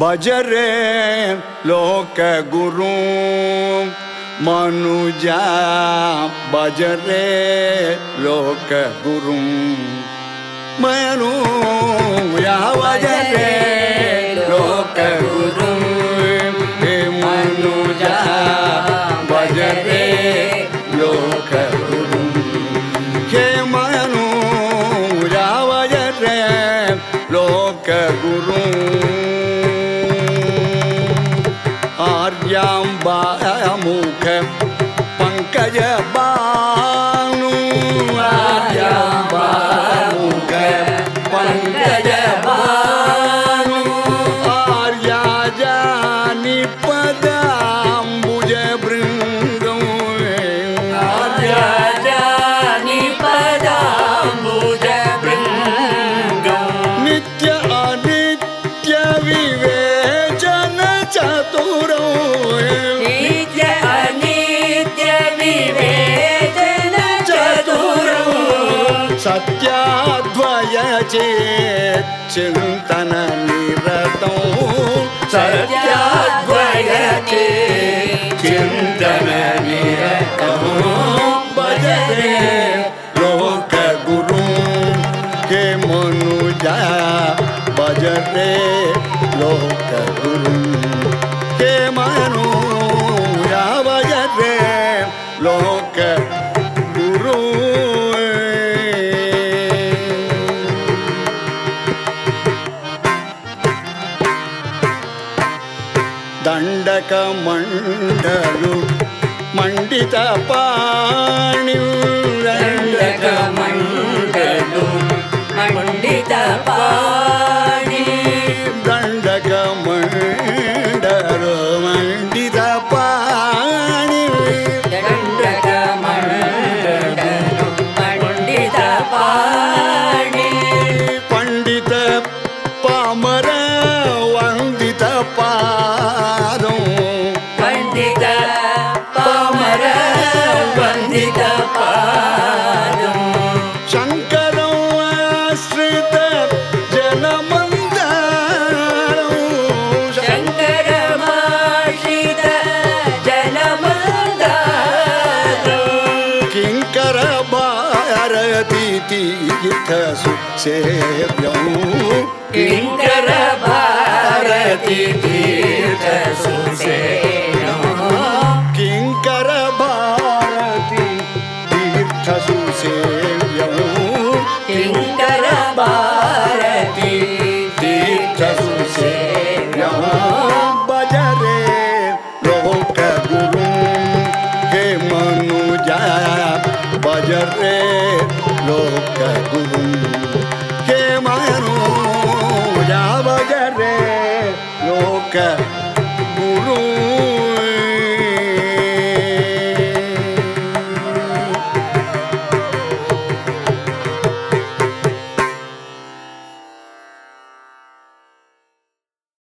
बजरे लोक गुरु मनुजा बजरे लोक गुर बजरे। kepada सत्याद्वय चेत् चिन्तन निरतौ सत्याद्वय निरतौ भजरे लोकगुरु हे। मनुजा भजरे लोकगुरु हे मनुजा भजरे लोक దండకమండలు మండిత పాణి దండకమండలు మండిత పాణి దండకమండలు మండిత పాణి దండకమండలు మండిత పాణి तीर्थसुसेव्यं किङ्कर भारती तीर्थसुसेव्यं किङ्कर भारती तीर्थसुसेव्यं किङ्कर भारती तीर्थसुसेव्यं भजरे लोकगुरुं हे मनुजा भजरे ಮನುಜ ಭಜರೆ ಲೋಕ ಗುರು ಹೇ ಮನುಜ ಭಜರೆ ಲೋಕ